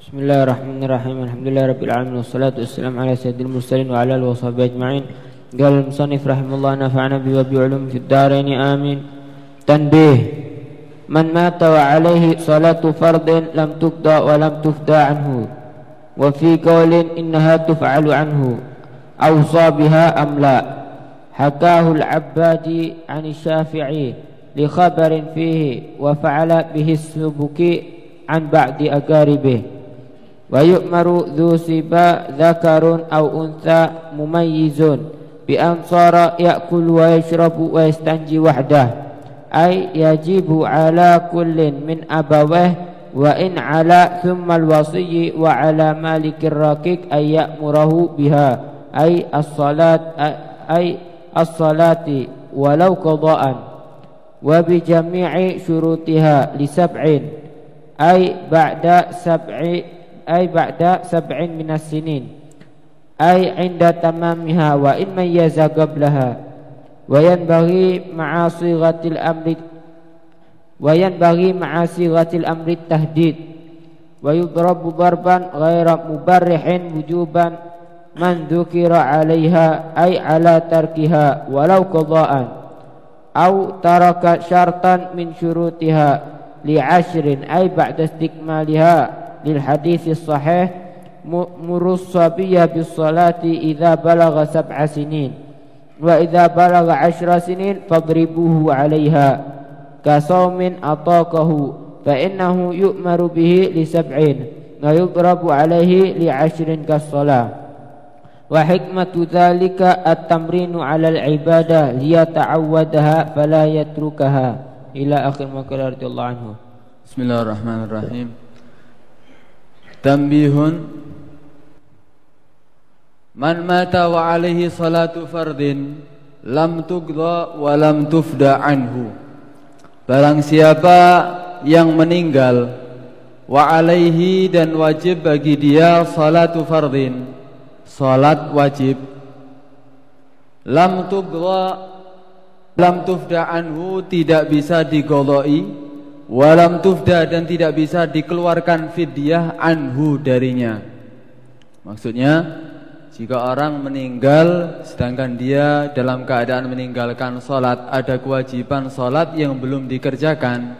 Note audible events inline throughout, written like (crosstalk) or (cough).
Bismillahirrahmanirrahim. Alhamdulillah alamin wassalatu wassalamu ala sayyidil mursalin wa ala alihi washabihi ajma'in. Qala al-musannif rahimahullah nafa'ana bi wa bi ulum fid darain amin. Tanbih. Man mata wa alaihi salatu fardin lam tuqda wa lam tufda anhu. Wa fi qawlin innaha tuf'alu anhu. Awsa biha am la. Hakahu al-Abbadi 'an Syafi'i li khabarin fihi wa yu'maru dzu siba dzakarun aw untha mumayyizun. Bi an sara ya'kul wa yashrabu wa yastanji wahdah. Ay yajibu ala kullin min abawah wa in ala thumma al-wasiyyi wa ala malikir raqiq ay ya'murahu biha. Ay as-salat ay as-salati walau qada'an. Wa bi jami'i syurutiha li sab'in. Ay ba'da sab'i ay ba'da sab'in minas sinin. Ay inda tamamiha wa in mayyaza qablaha. Wa yanbaghi ma'a sighatil amri wa yanbaghi ma'a sighatil amri tahdid. Wa yudrabu darban ghaira mubarrihin wujuban man dhukira 'alaiha ay 'ala tarkiha walau qada'an. Aw taraka syartan min syurutiha li 'ashrin ay ba'da istikmaliha للحديث الصحيح مروا الصبي بالصلاة إذا بلغ سبع سنين وإذا بلغ عشر سنين فاضربوه عليها كصوم أطاقه فإنه يؤمر به لسبعين ويضرب عليه لعشر كالصلاة. وحكمة ذلك التمرين على العبادة ليتعودها فلا يتركها. إلى آخر ما قال رضي الله عنه. بسم الله الرحمن الرحيم. Tambihun Man mata wa alaihi salatu fardin Lam tugda wa lam tufda anhu. Barang siapa yang meninggal Wa alaihi dan wajib bagi dia salatu fardin Salat wajib. Lam tugda Lam tufda anhu tidak bisa digoloi walam tufda dan tidak bisa dikeluarkan fidyah anhu darinya. Maksudnya jika orang meninggal sedangkan dia dalam keadaan meninggalkan solat ada kewajiban solat yang belum dikerjakan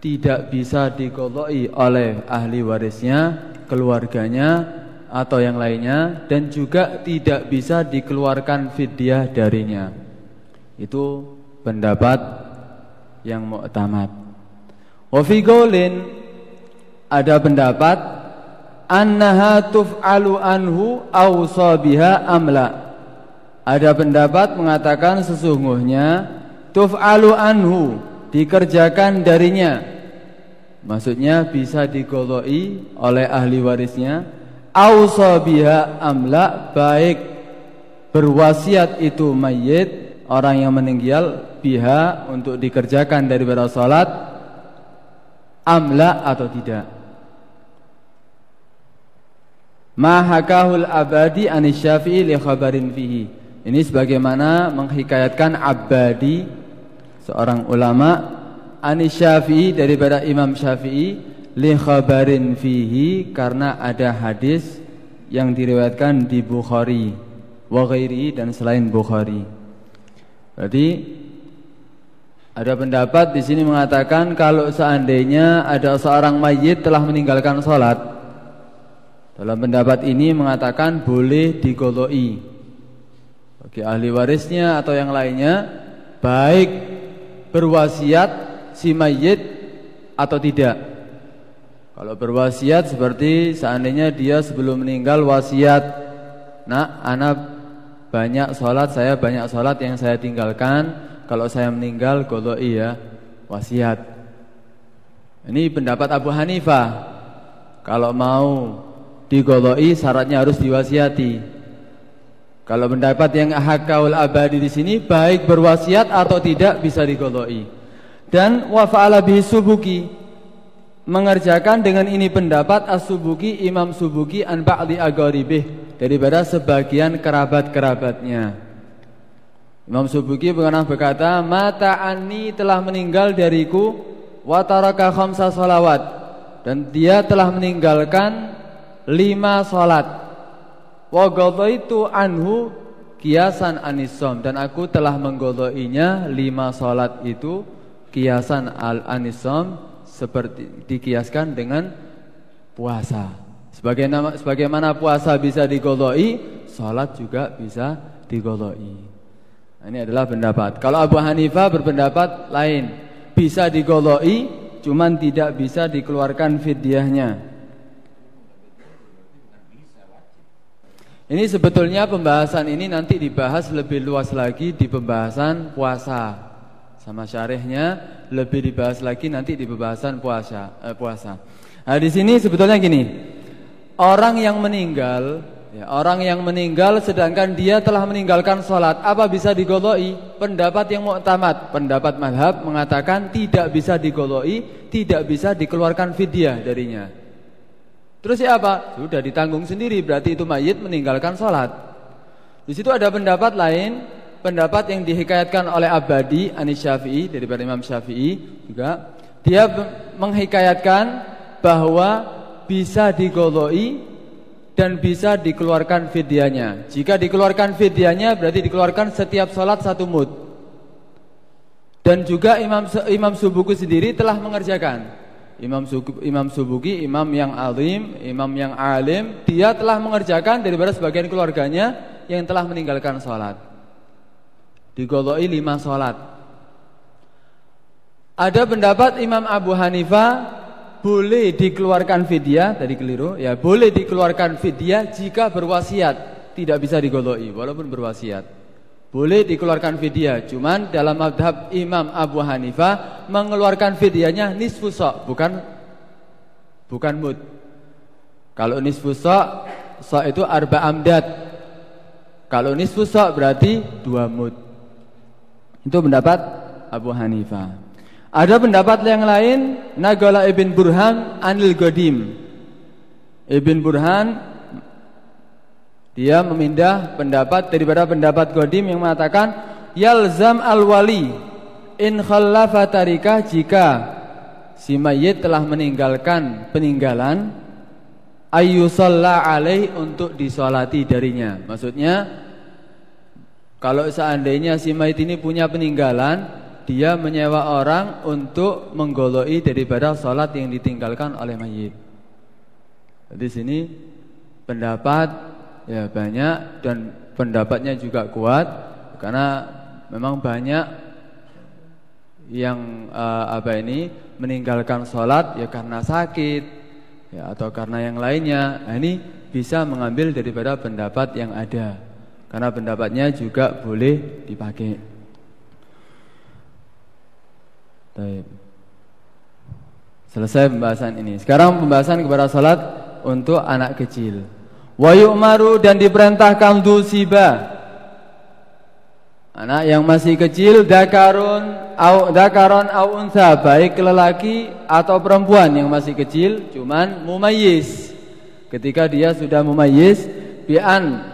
tidak bisa dikodoi oleh ahli warisnya, keluarganya atau yang lainnya dan juga tidak bisa dikeluarkan fidyah darinya. Itu pendapat yang muktamad. Wa fi ada pendapat annaha tuf'alu anhu aw sabiha amla. Ada pendapat mengatakan sesungguhnya tuf'alu anhu dikerjakan darinya. Maksudnya bisa digoloi oleh ahli warisnya aw sabiha amla baik berwasiat itu mayit orang yang meninggal biha untuk dikerjakan daripada salat amla atau tidak? Mahakahul abadi anis syafi'i li khabarin fihi. Ini sebagaimana menghikayatkan abadi Seorang ulama Anis syafi'i daripada imam syafi'i Li khabarin fihi Karena ada hadis Yang diriwayatkan di Bukhari Wa dan selain Bukhari. Berarti ada pendapat di sini mengatakan kalau seandainya ada seorang mayit telah meninggalkan sholat. Dalam pendapat ini mengatakan boleh digoloi Bagi ahli warisnya atau yang lainnya Baik berwasiat si mayit atau tidak. Kalau berwasiat seperti seandainya dia sebelum meninggal wasiat Nak anak banyak sholat saya banyak sholat yang saya tinggalkan kalau saya meninggal godoi ya wasiat. Ini pendapat Abu Hanifah. Kalau mau digodoi syaratnya harus diwasiati. Kalau pendapat yang hakaul abadi di sini baik berwasiat atau tidak bisa digodoi. Dan wafa'ala bihi subuki mengerjakan dengan ini pendapat as-subuki Imam Subuki an ba'di agaribih daripada sebagian kerabat-kerabatnya. Imam Subuki pernah berkata, "Mata ani telah meninggal dariku wa taraka khamsa salawat." dan dia telah meninggalkan lima salat. Wa itu anhu kiasan anisom dan aku telah menggodoinya lima salat itu kiasan al anisom seperti dikiaskan dengan puasa. Sebagaimana, sebagaimana puasa bisa digodoi, salat juga bisa digodoi. Nah, ini adalah pendapat. Kalau Abu Hanifah berpendapat lain, bisa digodoi, cuman tidak bisa dikeluarkan fidyahnya. Ini sebetulnya pembahasan ini nanti dibahas lebih luas lagi di pembahasan puasa. Sama syarihnya lebih dibahas lagi nanti di pembahasan puasa. Eh, puasa. Nah di sini sebetulnya gini, orang yang meninggal, ya, orang yang meninggal sedangkan dia telah meninggalkan sholat, apa bisa digoloi? Pendapat yang muktamad, pendapat madhab mengatakan tidak bisa digoloi, tidak bisa dikeluarkan fidyah darinya. Terus siapa? Sudah ditanggung sendiri berarti itu mayit meninggalkan sholat. Di situ ada pendapat lain, pendapat yang dihikayatkan oleh Abadi Anis Syafi'i daripada Imam Syafi'i juga. Dia menghikayatkan bahwa bisa digoloi dan bisa dikeluarkan fidyanya. Jika dikeluarkan fidyanya berarti dikeluarkan setiap sholat satu mud. Dan juga Imam Imam Subuku sendiri telah mengerjakan. Imam Imam Subuki, imam yang alim, imam yang alim, dia telah mengerjakan daripada sebagian keluarganya yang telah meninggalkan sholat. Digoloi lima sholat. Ada pendapat Imam Abu Hanifah boleh dikeluarkan fidyah, tadi keliru, ya boleh dikeluarkan fidyah jika berwasiat, tidak bisa digoloi walaupun berwasiat. Boleh dikeluarkan fidyah, cuman dalam madhab Imam Abu Hanifah mengeluarkan fidyahnya nisfu sok, bukan bukan mud. Kalau nisfu sok, sok itu arba amdad. Kalau nisfu sok berarti dua mud. Itu pendapat Abu Hanifah. Ada pendapat yang lain, Nagala ibn Burhan anil Godim. Ibn Burhan dia memindah pendapat daripada pendapat Godim yang mengatakan yalzam al-wali in khallafa tarikah jika si mayit telah meninggalkan peninggalan ayyusalla alaih untuk disolati darinya. Maksudnya kalau seandainya si mayit ini punya peninggalan, dia menyewa orang untuk menggoloi daripada sholat yang ditinggalkan oleh mayit. Di sini pendapat ya banyak dan pendapatnya juga kuat karena memang banyak yang uh, apa ini meninggalkan sholat ya karena sakit ya atau karena yang lainnya nah, ini bisa mengambil daripada pendapat yang ada karena pendapatnya juga boleh dipakai. Baik. Selesai pembahasan ini. Sekarang pembahasan kepada sholat untuk anak kecil. Wa yu'maru dan diperintahkan dusiba Anak yang masih kecil dakarun au dakaron au unsa baik lelaki atau perempuan yang masih kecil cuman mumayyiz. Ketika dia sudah mumayyiz bi'an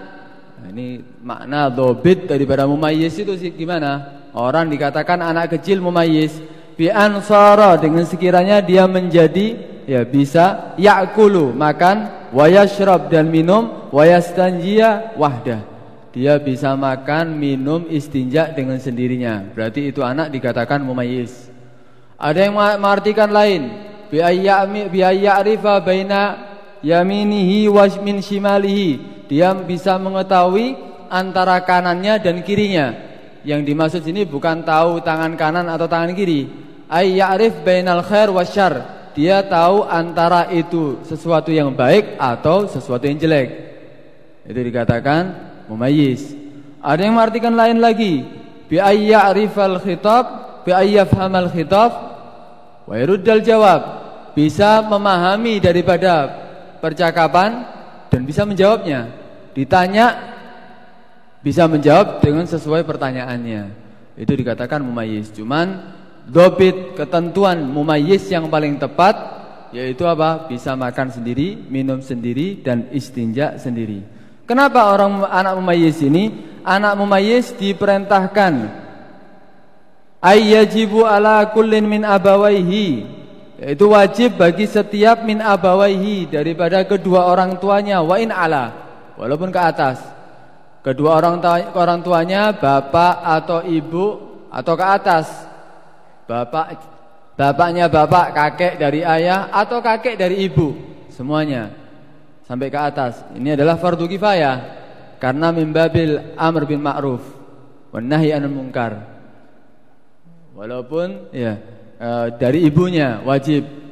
nah, ini makna dobit daripada mumayyiz itu gimana? Orang dikatakan anak kecil mumayyiz bi'an sara dengan sekiranya dia menjadi ya bisa yakulu makan wayashrab dan minum wayastanjia wahdah. Dia bisa makan minum istinja dengan sendirinya. Berarti itu anak dikatakan mumayyiz. Ada yang mengartikan lain. Bi ayya'rifa baina yaminihi wa min shimalihi. Dia bisa mengetahui antara kanannya dan kirinya yang dimaksud sini bukan tahu tangan kanan atau tangan kiri ay ya'rif bainal khair wasyarr dia tahu antara itu sesuatu yang baik atau sesuatu yang jelek. Itu dikatakan mumayyiz. Ada yang mengartikan lain lagi. Bi ayya'rifal khitab, bi ayyafhamal khitab wa yuruddal jawab. Bisa memahami daripada percakapan dan bisa menjawabnya. Ditanya bisa menjawab dengan sesuai pertanyaannya. Itu dikatakan mumayyiz. Cuman dobit ketentuan mumayyiz yang paling tepat yaitu apa? Bisa makan sendiri, minum sendiri dan istinja sendiri. Kenapa orang anak mumayyiz ini? Anak mumayyiz diperintahkan ayyajibu ala kullin min abawaihi Yaitu wajib bagi setiap min abawaihi daripada kedua orang tuanya wa in ala walaupun ke atas. Kedua orang orang tuanya bapak atau ibu atau ke atas. Bapak bapaknya bapak, kakek dari ayah atau kakek dari ibu, semuanya sampai ke atas. Ini adalah fardu kifayah karena mimbabil amr bin ma'ruf wan nahi anil munkar. Walaupun ya e, dari ibunya wajib.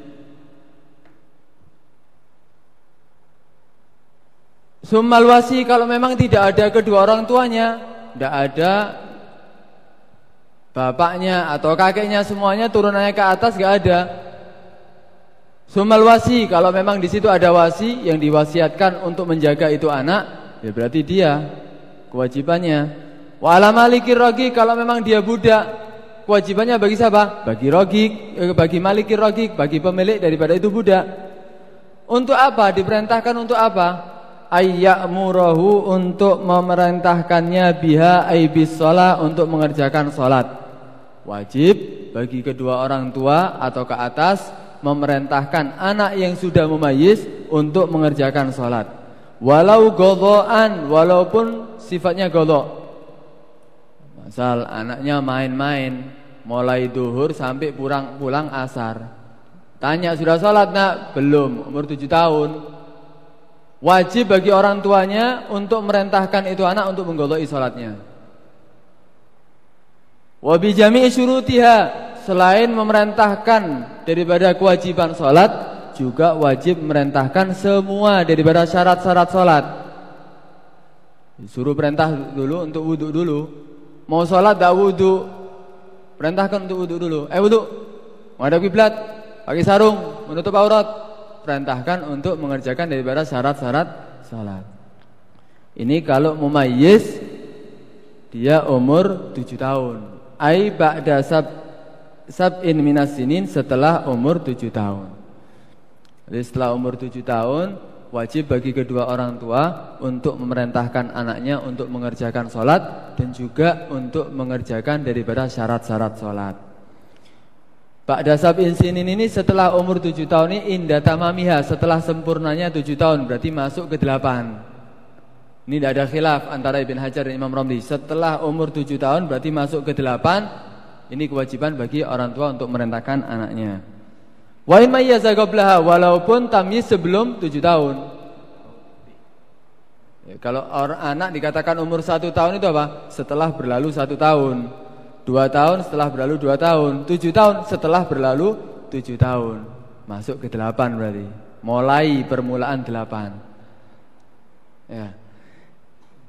Summal wasi kalau memang tidak ada kedua orang tuanya, tidak ada bapaknya atau kakeknya semuanya turunannya ke atas gak ada. Summal wasi kalau memang di situ ada wasi yang diwasiatkan untuk menjaga itu anak, ya berarti dia kewajibannya. Wa ala malikir rogi kalau memang dia budak, kewajibannya bagi siapa? Bagi rogik, eh, bagi malikir rogik, bagi pemilik daripada itu budak. Untuk apa? Diperintahkan untuk apa? Ayyamurahu untuk memerintahkannya biha aibis sholat untuk mengerjakan sholat. Wajib bagi kedua orang tua atau ke atas memerintahkan anak yang sudah memayis untuk mengerjakan sholat. Walau godoan, walaupun sifatnya godok. Misal anaknya main-main mulai duhur sampai pulang pulang asar. Tanya sudah sholat nak? Belum, umur tujuh tahun. Wajib bagi orang tuanya untuk merentahkan itu anak untuk menggoloi sholatnya. Wabi jami'i syurutiha selain memerintahkan daripada kewajiban sholat juga wajib merentahkan semua daripada syarat-syarat sholat. Disuruh perintah dulu untuk wudhu dulu Mau sholat tak wudhu Perintahkan untuk wudhu dulu Eh wudhu Menghadap kiblat Pakai sarung Menutup aurat Perintahkan untuk mengerjakan daripada syarat-syarat sholat Ini kalau mumayyiz Dia umur 7 tahun. Ai ba'da sab Sab'in minas sinin setelah umur 7 tahun. Jadi setelah umur 7 tahun wajib bagi kedua orang tua untuk memerintahkan anaknya untuk mengerjakan sholat dan juga untuk mengerjakan daripada syarat-syarat sholat. Pak Dasab insinin ini setelah umur tujuh tahun ini indah tamamiha setelah sempurnanya tujuh tahun berarti masuk ke delapan. Ini tidak ada khilaf antara Ibn Hajar dan Imam Romli. Setelah umur tujuh tahun berarti masuk ke delapan. Ini kewajiban bagi orang tua untuk merentahkan anaknya. Wa in mayyaza walaupun tamyiz sebelum tujuh tahun. Ya, kalau anak dikatakan umur satu tahun itu apa? Setelah berlalu satu tahun. Dua tahun setelah berlalu dua tahun. Tujuh tahun setelah berlalu tujuh tahun. Masuk ke delapan berarti. Mulai permulaan delapan. Ya.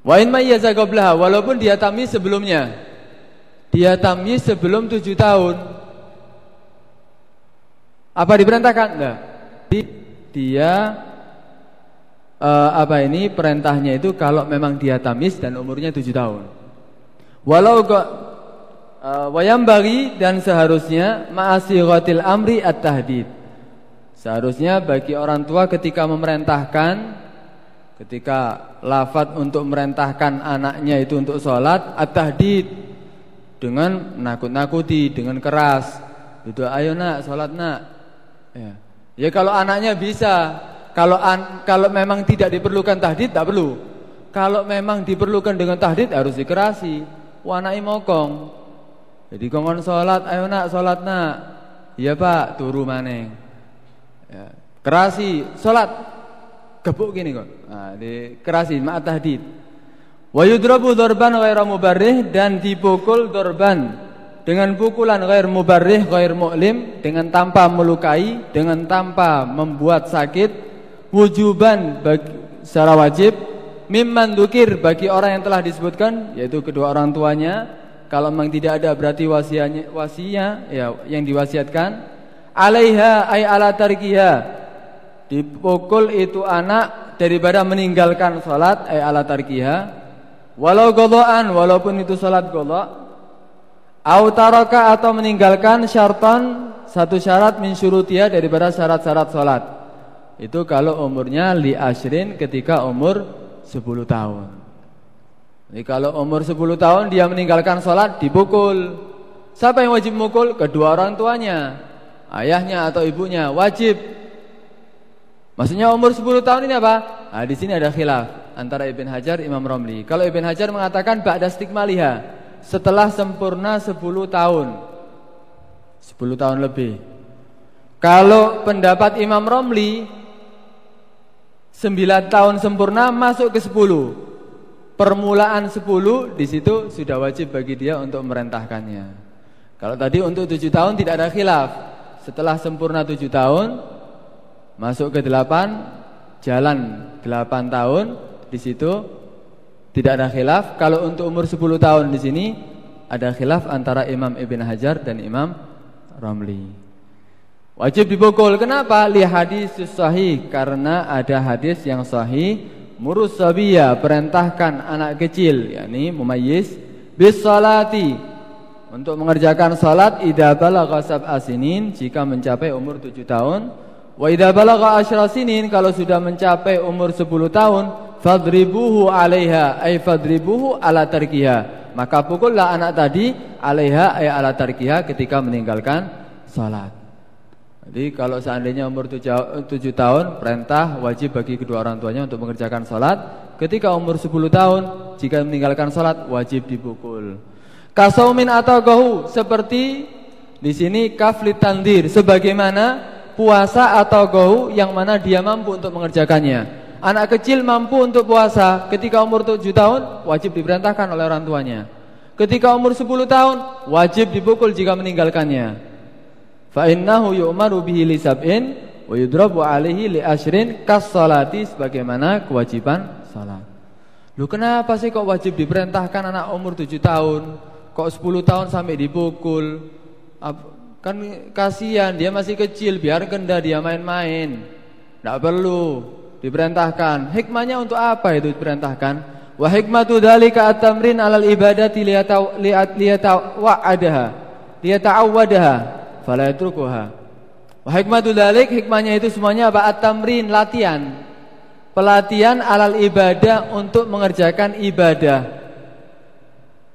Wa in walaupun dia tamyiz sebelumnya. Dia tamyiz sebelum tujuh tahun apa diperintahkan? Enggak. Dia uh, apa ini perintahnya itu kalau memang dia tamis dan umurnya tujuh tahun. Walau wayam bagi dan seharusnya ma'asiratil amri at-tahdid. Seharusnya bagi orang tua ketika memerintahkan ketika lafat untuk memerintahkan anaknya itu untuk sholat at-tahdid dengan nakut-nakuti dengan keras. Itu ayo nak sholat nak Ya. Ya kalau anaknya bisa, kalau an, kalau memang tidak diperlukan tahdid tak perlu. Kalau memang diperlukan dengan tahdid harus dikerasi. Wanai mokong. Jadi kongon salat, ayo nak salat nak. Iya Pak, turu maneng. Ya. Kerasi, salat. Gebuk gini kok. Nah, dikerasi mak tahdid. Wa yudrabu darban ghairu mubarrih dan dipukul dorban dengan pukulan ghair mubarrih ghair mu'lim dengan tanpa melukai dengan tanpa membuat sakit wujuban bagi, secara wajib mimman dukir bagi orang yang telah disebutkan yaitu kedua orang tuanya kalau memang tidak ada berarti wasianya wasinya ya yang diwasiatkan alaiha ay ala tarkiha dipukul itu anak daripada meninggalkan salat ay ala tarkiha walau qadaan walaupun itu salat qada Autaraka atau meninggalkan syarton satu syarat min syurutia daripada syarat-syarat salat. Itu kalau umurnya li asrin ketika umur 10 tahun. Jadi kalau umur 10 tahun dia meninggalkan salat dipukul. Siapa yang wajib mukul? Kedua orang tuanya. ayahnya atau ibunya wajib. Maksudnya umur 10 tahun ini apa? Nah, di sini ada khilaf antara Ibn Hajar Imam Romli. Kalau Ibn Hajar mengatakan ba'da stigma liha, setelah sempurna 10 tahun. 10 tahun lebih. Kalau pendapat Imam Romli 9 tahun sempurna masuk ke 10. Permulaan 10 di situ sudah wajib bagi dia untuk merentahkannya. Kalau tadi untuk 7 tahun tidak ada khilaf. Setelah sempurna 7 tahun Masuk ke delapan Jalan delapan tahun Di situ tidak ada khilaf Kalau untuk umur sepuluh tahun di sini Ada khilaf antara Imam Ibn Hajar dan Imam Ramli Wajib dipukul Kenapa? Li hadis sahih Karena ada hadis yang sahih Murus sabiyah Perintahkan anak kecil yakni mumayyiz Bis salati Untuk mengerjakan salat Ida balagha asinin Jika mencapai umur tujuh tahun Wa idza balagha asyra sinin kalau sudah mencapai umur 10 tahun fadribuhu 'alaiha ay fadribuhu ala tarkiha maka pukullah anak tadi 'alaiha ay ala tarkiha ketika meninggalkan salat. Jadi kalau seandainya umur 7, 7 tahun perintah wajib bagi kedua orang tuanya untuk mengerjakan salat. Ketika umur 10 tahun jika meninggalkan salat wajib dipukul. Kasaumin atau gahu seperti di sini kaflit tandir sebagaimana puasa atau gohu yang mana dia mampu untuk mengerjakannya. Anak kecil mampu untuk puasa ketika umur 7 tahun wajib diperintahkan oleh orang tuanya. Ketika umur 10 tahun wajib dipukul jika meninggalkannya. Fa innahu yu'maru bihi li sab'in wa yudrabu alaihi li ashrin kas sebagaimana kewajiban salat. Lu kenapa sih kok wajib diperintahkan anak umur 7 tahun? Kok 10 tahun sampai dipukul? Kan kasihan dia masih kecil, biarkan dah dia main-main. Tidak perlu diperintahkan. Hikmahnya untuk apa itu diperintahkan? Wa hikmatu dzalika at-tamrin 'alal ibadati liyatawa'adaha. Liyata'awwadaha fala yatrukuha. Wa hikmatu dzalik hikmahnya itu semuanya apa? At-tamrin, latihan. Pelatihan alal ibadah untuk mengerjakan ibadah.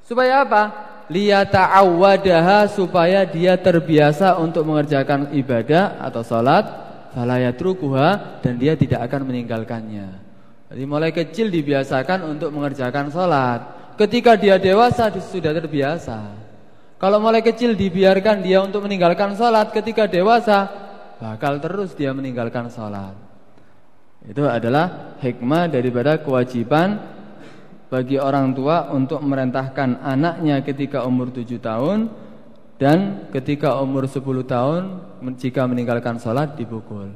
Supaya apa? liyata'awwadaha supaya dia terbiasa untuk mengerjakan ibadah atau salat fala yatrukuha dan dia tidak akan meninggalkannya. Jadi mulai kecil dibiasakan untuk mengerjakan salat. Ketika dia dewasa sudah terbiasa. Kalau mulai kecil dibiarkan dia untuk meninggalkan salat ketika dewasa bakal terus dia meninggalkan salat. Itu adalah hikmah daripada kewajiban bagi orang tua untuk merentahkan anaknya ketika umur 7 tahun dan ketika umur 10 tahun jika meninggalkan sholat dipukul.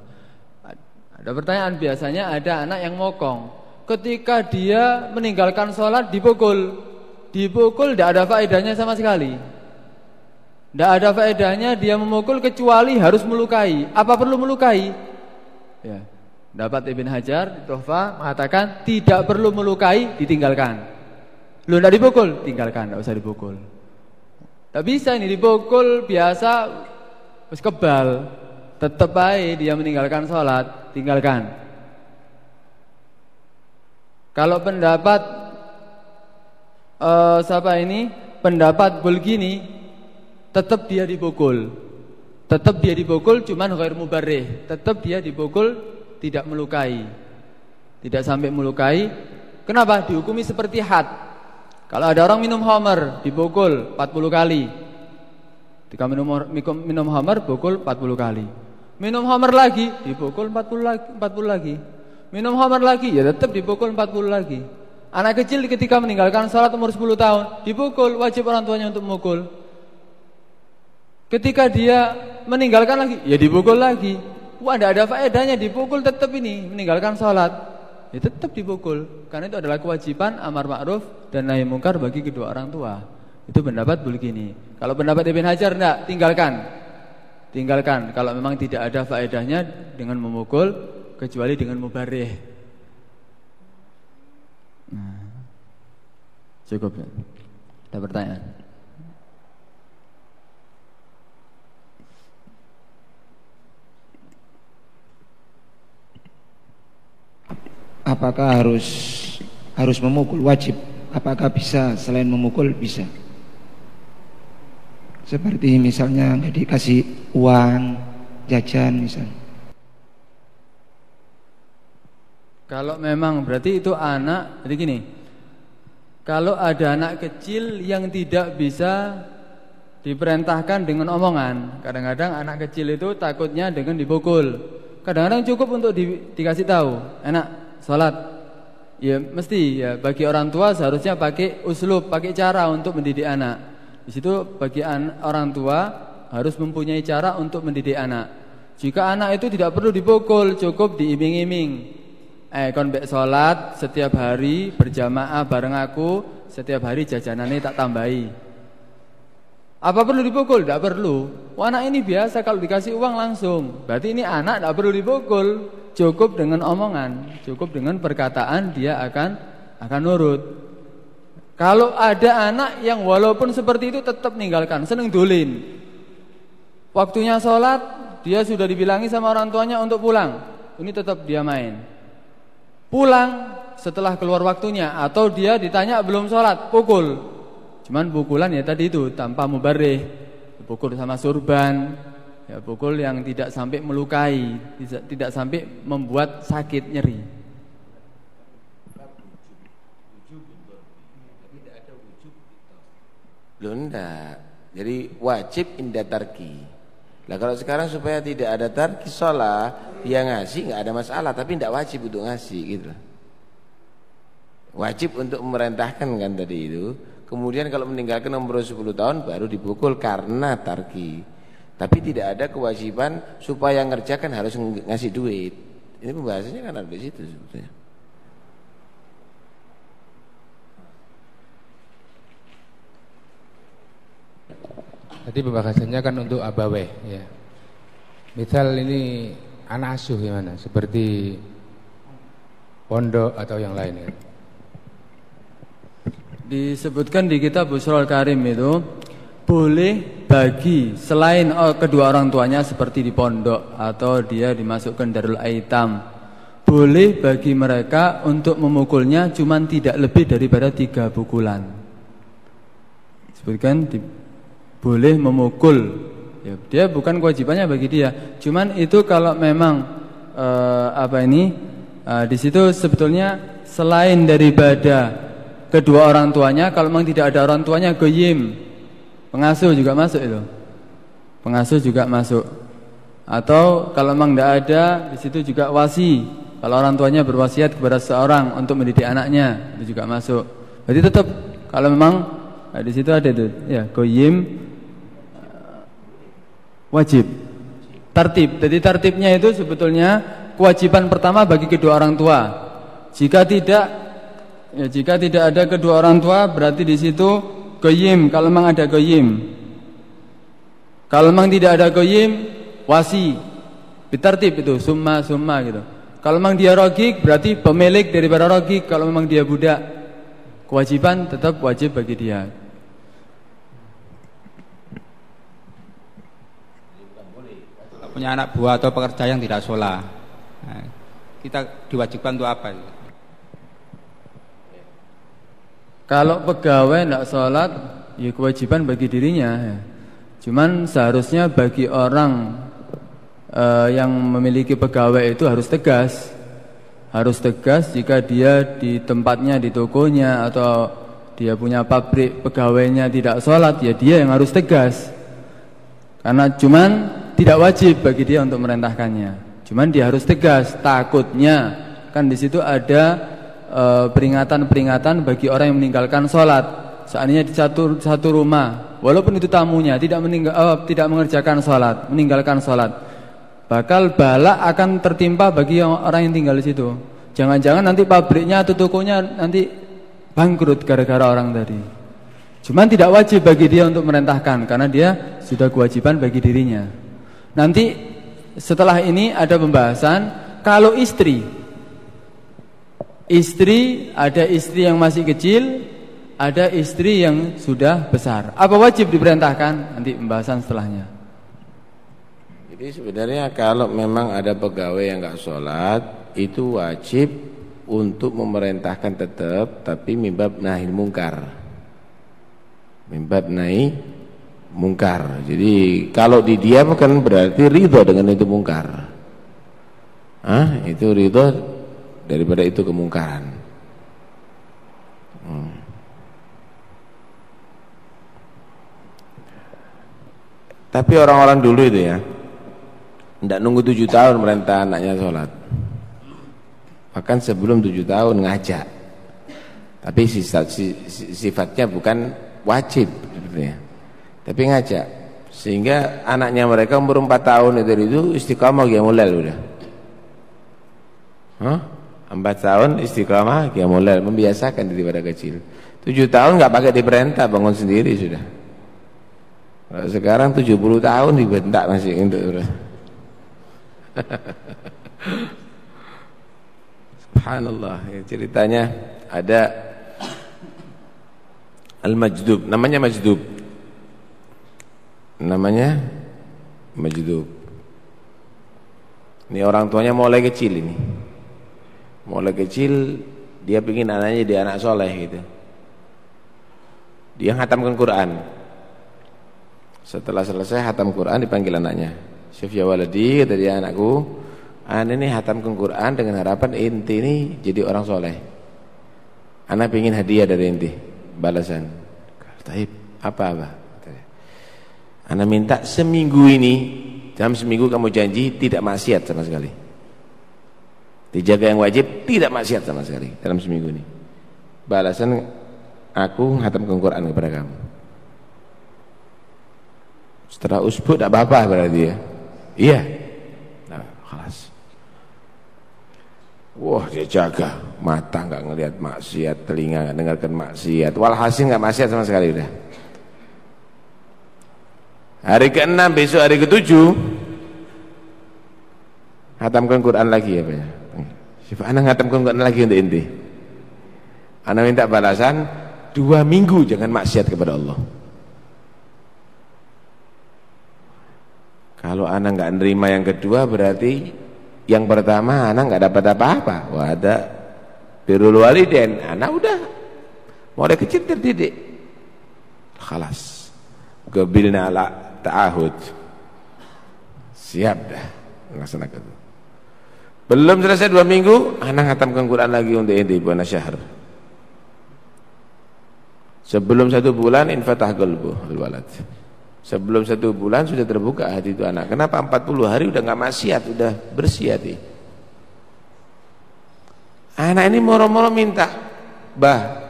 Ada pertanyaan biasanya ada anak yang mokong. Ketika dia meninggalkan sholat dipukul, dipukul tidak ada faedahnya sama sekali. Tidak ada faedahnya dia memukul kecuali harus melukai. Apa perlu melukai? Ya. Dapat Ibn Hajar Tuhfa mengatakan tidak perlu melukai, ditinggalkan. Lu tidak dipukul, tinggalkan, tidak usah dipukul. Tidak bisa ini dipukul biasa, terus kebal, tetap baik dia meninggalkan sholat, tinggalkan. Kalau pendapat uh, siapa ini, pendapat Bulgini, tetap dia dipukul, tetap dia dipukul, cuman ghair mubarrih, tetap dia dipukul tidak melukai. Tidak sampai melukai. Kenapa? Dihukumi seperti had. Kalau ada orang minum homer dipukul 40 kali. Ketika minum minum homer pukul 40 kali. Minum homer lagi dipukul 40 lagi, 40 lagi. Minum homer lagi ya tetap dipukul 40 lagi. Anak kecil ketika meninggalkan sholat umur 10 tahun dipukul wajib orang tuanya untuk memukul. Ketika dia meninggalkan lagi ya dipukul lagi. Wah tidak ada faedahnya dipukul tetap ini meninggalkan sholat. Ya tetap dipukul karena itu adalah kewajiban amar ma'ruf dan nahi mungkar bagi kedua orang tua. Itu pendapat begini. Kalau pendapat Ibn Hajar tidak tinggalkan. Tinggalkan kalau memang tidak ada faedahnya dengan memukul kecuali dengan mubarih. Nah, cukup ya. Ada pertanyaan? Apakah harus harus memukul wajib apakah bisa selain memukul bisa seperti misalnya nggak dikasih uang jajan misalnya. Kalau memang berarti itu anak, jadi gini. Kalau ada anak kecil yang tidak bisa diperintahkan dengan omongan, kadang-kadang anak kecil itu takutnya dengan dipukul. Kadang-kadang cukup untuk di, dikasih tahu, enak sholat. Ya mesti ya bagi orang tua seharusnya pakai uslub, pakai cara untuk mendidik anak. Di situ bagi an, orang tua harus mempunyai cara untuk mendidik anak. Jika anak itu tidak perlu dipukul, cukup diiming-iming eh kon mbek salat setiap hari berjamaah bareng aku, setiap hari jajanannya tak tambahi. Apa perlu dipukul? Tidak perlu. Wah, anak ini biasa kalau dikasih uang langsung. Berarti ini anak tidak perlu dipukul. Cukup dengan omongan, cukup dengan perkataan dia akan akan nurut. Kalau ada anak yang walaupun seperti itu tetap meninggalkan, seneng dolin. Waktunya sholat, dia sudah dibilangi sama orang tuanya untuk pulang. Ini tetap dia main pulang setelah keluar waktunya atau dia ditanya belum sholat pukul cuman pukulan ya tadi itu tanpa mubareh pukul sama surban ya pukul yang tidak sampai melukai tidak, sampai membuat sakit nyeri. Loh Jadi wajib indah tarki. Nah kalau sekarang supaya tidak ada tarki sholat dia ngasih nggak ada masalah. Tapi tidak wajib untuk ngasih gitu wajib untuk memerintahkan kan tadi itu kemudian kalau meninggalkan umur 10 tahun baru dipukul karena tarki tapi tidak ada kewajiban supaya ngerjakan harus ngasih duit ini pembahasannya kan ada di situ sebetulnya Jadi pembahasannya kan untuk abaweh ya. Misal ini anak asuh gimana? Seperti pondok atau yang lain ya? Disebutkan di kitab Busrul Karim itu boleh bagi selain oh, kedua orang tuanya seperti di pondok atau dia dimasukkan darul aitam. Boleh bagi mereka untuk memukulnya cuman tidak lebih daripada tiga pukulan. Sebutkan di, boleh memukul. Ya, dia bukan kewajibannya bagi dia. Cuman itu kalau memang uh, apa ini uh, di situ sebetulnya selain daripada kedua orang tuanya, kalau memang tidak ada orang tuanya goyim, pengasuh juga masuk itu. Pengasuh juga masuk. Atau kalau memang tidak ada di situ juga wasi. Kalau orang tuanya berwasiat kepada seorang untuk mendidik anaknya, itu juga masuk. Jadi tetap kalau memang nah, di situ ada itu ya goyim wajib. Tertib. Jadi tertibnya itu sebetulnya kewajiban pertama bagi kedua orang tua. Jika tidak ya jika tidak ada kedua orang tua berarti di situ goyim kalau memang ada goyim. Kalau memang tidak ada goyim wasi. Ditertib itu summa summa gitu. Kalau memang dia rogik berarti pemilik daripada rogik. Kalau memang dia budak kewajiban tetap wajib bagi dia. punya anak buah atau pekerja yang tidak sholat nah, kita diwajibkan untuk apa kalau pegawai tidak sholat ya kewajiban bagi dirinya ya. cuman seharusnya bagi orang uh, yang memiliki pegawai itu harus tegas harus tegas jika dia di tempatnya di tokonya atau dia punya pabrik pegawainya tidak sholat ya dia yang harus tegas karena cuman tidak wajib bagi dia untuk merentahkannya. Cuman dia harus tegas, takutnya kan di situ ada peringatan-peringatan bagi orang yang meninggalkan sholat. Seandainya di satu satu rumah, walaupun itu tamunya tidak meninggal, uh, tidak mengerjakan sholat, meninggalkan sholat, bakal balak akan tertimpa bagi orang yang tinggal di situ. Jangan-jangan nanti pabriknya atau tokonya nanti bangkrut gara-gara orang tadi. Cuman tidak wajib bagi dia untuk merentahkan karena dia sudah kewajiban bagi dirinya. Nanti setelah ini ada pembahasan kalau istri istri ada istri yang masih kecil, ada istri yang sudah besar. Apa wajib diperintahkan? Nanti pembahasan setelahnya. Jadi sebenarnya kalau memang ada pegawai yang nggak sholat itu wajib untuk memerintahkan tetap tapi mimbab nahil mungkar. Mimbab nahi mungkar. Jadi kalau didiamkan berarti ridho dengan itu mungkar. Ah, itu ridho daripada itu kemungkaran. Hmm. Tapi orang-orang dulu itu ya, tidak nunggu tujuh tahun merintah anaknya sholat. Bahkan sebelum tujuh tahun ngajak. Tapi sifatnya bukan wajib tapi ngajak sehingga anaknya mereka umur 4 tahun itu itu istiqamah qiyamul udah Hah? 4 tahun istiqamah qiyamul lail membiasakan diri pada kecil. 7 tahun enggak pakai diperintah bangun sendiri sudah. Sekarang 70 tahun dibentak masih untuk (laughs) Subhanallah. Ya, ceritanya ada Al-Majdub. Namanya Majdub. Namanya majdub. Ini orang tuanya mulai kecil ini mulai kecil dia ingin anaknya jadi anak soleh gitu. Dia hatamkan Quran. Setelah selesai hatam Quran dipanggil anaknya. Syekh ya waladi kata dia anakku anak ini hatamkan Quran dengan harapan inti ini jadi orang soleh. Anak ingin hadiah dari inti balasan. Taib apa apa anda minta seminggu ini dalam seminggu kamu janji tidak maksiat sama sekali. Dijaga yang wajib tidak maksiat sama sekali dalam seminggu ini. Balasan aku hatam Quran kepada kamu. Setelah usbu tidak apa-apa berarti ya. Iya. Nah, kelas. Wah dia jaga mata nggak ngelihat maksiat, telinga nggak dengarkan maksiat, walhasil nggak maksiat sama sekali udah. Hari ke-6 besok hari ke-7 Hatamkan Quran lagi ya Pak Siapa anak ngatamkan Quran lagi untuk inti? Anak minta balasan Dua minggu jangan maksiat kepada Allah. Kalau anak nggak nerima yang kedua berarti Yang pertama anak nggak dapat apa-apa. Wah ada Birul waliden Anak udah. Mau ada kecil terdidik. Khalas. Gabilna ala ta'ahud. Siap dah. Melaksanakan belum selesai dua minggu anak hatamkan Quran lagi untuk inti buana syahr. Sebelum satu bulan infatah qalbu alwalad sebelum satu bulan sudah terbuka hati itu anak. Kenapa 40 hari udah nggak maksiat udah bersih hati? Anak ini moro-moro minta bah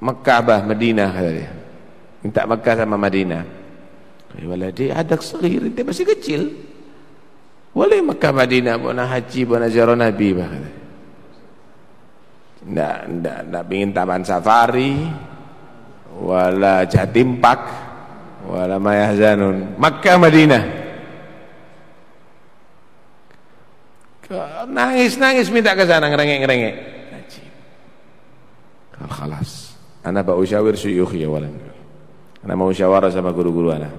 Mekah bah Madinah minta Mekah sama Madinah. Waladi adak saghir dia masih kecil. Boleh Mekah Madinah buat haji buat ziarah Nabi. Ndak ndak ndak pengin taman safari wala Jatim Park wala Mayahzanun. Mekah Madinah. Nangis-nangis minta ke sana ngerengek-ngerengek. Haji. Kalau usyawir syuyukhi ya walan. Ana mau musyawarah sama guru-guru ana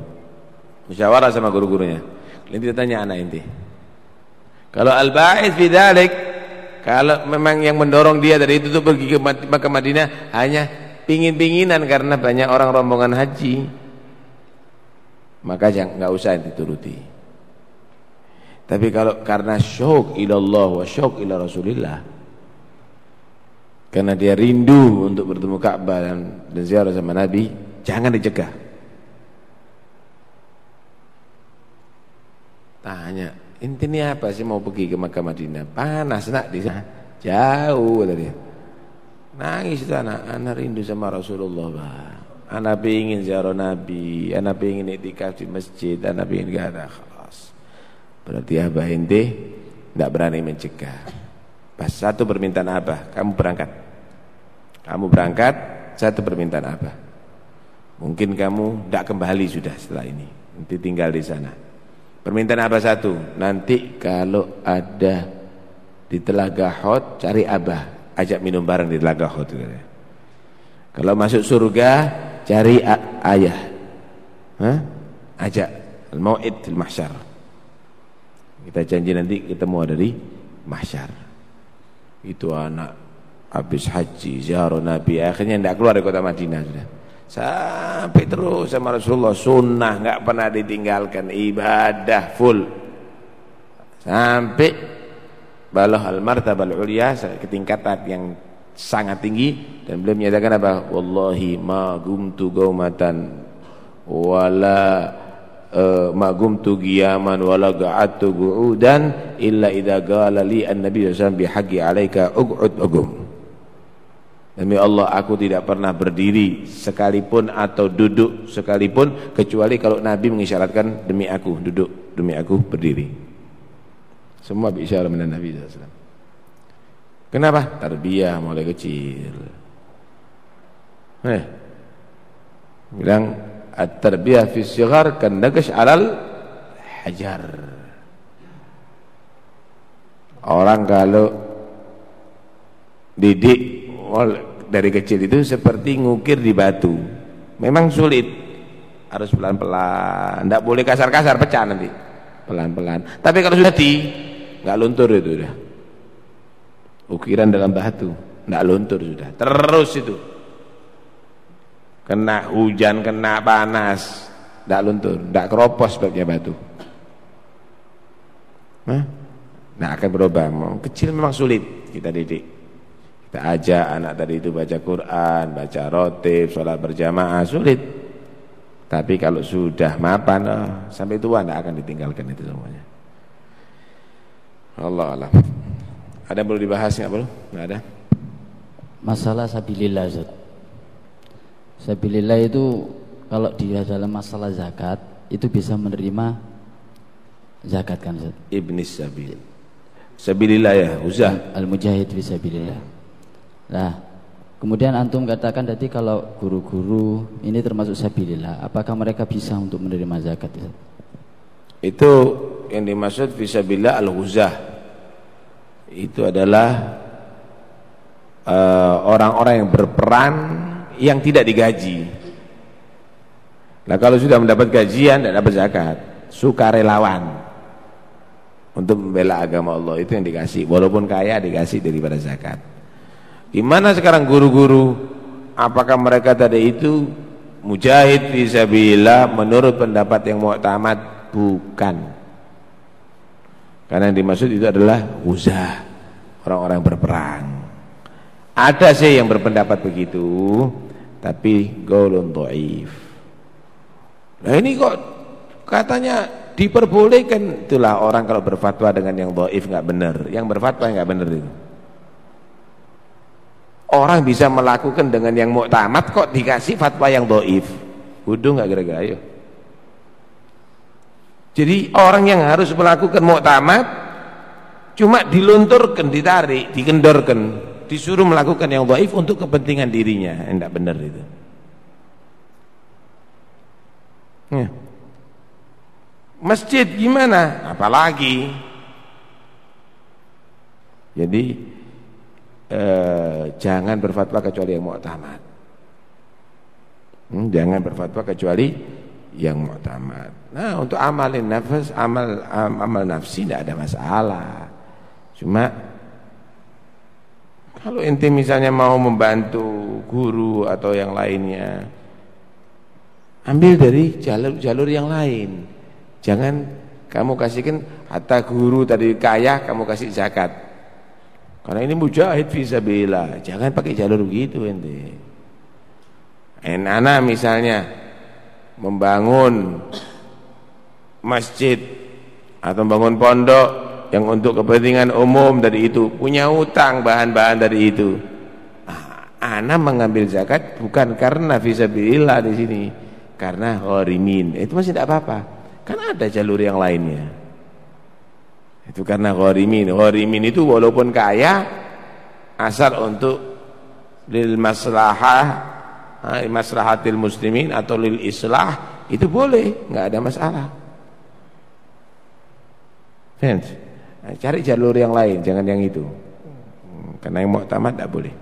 musyawarah sama guru-gurunya nanti tanya anak inti. Kalau al-ba'id bidzalik kalau memang yang mendorong dia dari itu tuh pergi ke Makkah Madinah hanya pingin-pinginan karena banyak orang rombongan haji. Maka jangan enggak usah dituruti tapi kalau karena syauq ilallah wa syauq ila Rasulillah karena dia rindu untuk bertemu Ka'bah dan, dan ziarah sama Nabi jangan dicegah Tanya, intinya apa sih mau pergi ke Makkah Madinah? Panas nak di sana. Jauh tadi. Nangis itu anak, anak rindu sama Rasulullah, Pak. Anak ingin ziarah Nabi, anak ingin iktikaf di masjid, anak ingin gak ada khalas. Berarti abah inti tidak berani mencegah. Pas satu permintaan abah, kamu berangkat. Kamu berangkat, satu permintaan abah. Mungkin kamu tidak kembali sudah setelah ini. Nanti tinggal di sana. Permintaan apa satu? Nanti kalau ada di Telaga Hot cari abah, ajak minum bareng di Telaga Hot. Kalau masuk surga cari ayah. Hah? Ajak al-mau'id fil mahsyar. Kita janji nanti ketemu ada di mahsyar. Itu anak habis haji ziarah Nabi akhirnya tidak keluar dari kota Madinah sudah. Sampai terus sama Rasulullah sunnah nggak pernah ditinggalkan ibadah full. Sampai baloh al martabal ulia ke tingkatan yang sangat tinggi dan beliau menyatakan apa? Wallahi ma gumtu gaumatan wala uh, ma gumtu giyaman wala ga'atu gu'udan illa idza qala li an-nabi sallallahu alaihi wasallam bihaqqi alayka uq'ud ugum. Demi Allah aku tidak pernah berdiri sekalipun atau duduk sekalipun kecuali kalau Nabi mengisyaratkan demi aku duduk, demi aku berdiri. Semua bicara dengan Nabi SAW. Kenapa? Tarbiyah mulai kecil. Eh. Bilang at-tarbiyah fi sighar kan 'alal hajar. Orang kalau didik dari kecil itu seperti ngukir di batu. Memang sulit. Harus pelan-pelan, tidak boleh kasar-kasar pecah nanti. Pelan-pelan. Tapi kalau sudah di nggak luntur itu udah ukiran dalam batu tidak luntur sudah terus itu kena hujan kena panas tidak luntur tidak keropos sebabnya batu Hah? nah akan berubah kecil memang sulit kita didik kita ajak anak tadi itu baca Quran baca rotib sholat berjamaah sulit tapi kalau sudah mapan oh, sampai tua tidak akan ditinggalkan itu semuanya Allah Allah ada yang perlu dibahas nggak perlu? Nggak ada. Masalah sabilillah Zat. Sabilillah itu kalau dia dalam masalah zakat itu bisa menerima zakat kan Zat? Ibni Sabil. Sabilillah ya, usah. Al-Mujahid fi sabilillah. Nah, kemudian antum katakan tadi kalau guru-guru ini termasuk sabilillah, apakah mereka bisa untuk menerima zakat? Itu yang dimaksud fisabilillah al-huzah itu adalah eh, orang-orang uh, yang berperan yang tidak digaji. Nah kalau sudah mendapat gajian tidak dapat zakat, sukarelawan untuk membela agama Allah itu yang dikasih. Walaupun kaya dikasih daripada zakat. Di mana sekarang guru-guru? Apakah mereka tadi itu mujahid fisabilillah menurut pendapat yang mu'tamad? Bukan. Karena yang dimaksud itu adalah uzah, orang-orang berperang. Ada sih yang berpendapat begitu, tapi golun dhaif. Nah ini kok katanya diperbolehkan itulah orang kalau berfatwa dengan yang dhaif nggak benar, yang berfatwa nggak benar itu. Orang bisa melakukan dengan yang muktamad kok dikasih fatwa yang dhaif. Kudu nggak kira-kira ayo. Jadi orang yang harus melakukan muktamad cuma dilunturkan, ditarik, dikendorkan, disuruh melakukan yang dhaif untuk kepentingan dirinya. Enggak benar itu. Ya. Masjid gimana? Apalagi? Jadi eh, jangan berfatwa kecuali yang muktamad. Hmm, jangan berfatwa kecuali yang muktamad. Nah, untuk amalin nafas, amal amal nafsi tidak ada masalah. Cuma kalau inti misalnya mau membantu guru atau yang lainnya, ambil dari jalur-jalur yang lain. Jangan kamu kasihkan hatta guru tadi kaya kamu kasih zakat. Karena ini mujahid fisabilillah. Jangan pakai jalur begitu ente. Enana misalnya membangun masjid atau membangun pondok yang untuk kepentingan umum dari itu punya utang bahan-bahan dari itu nah, ana mengambil zakat bukan karena fisabilillah di sini karena gharimin itu masih tidak apa-apa kan ada jalur yang lainnya itu karena gharimin gharimin itu walaupun kaya asal untuk lil maslahah maslahatil muslimin atau lil islah itu boleh, nggak ada masalah. Fans, cari jalur yang lain, jangan yang itu. Karena yang muktamad tidak boleh.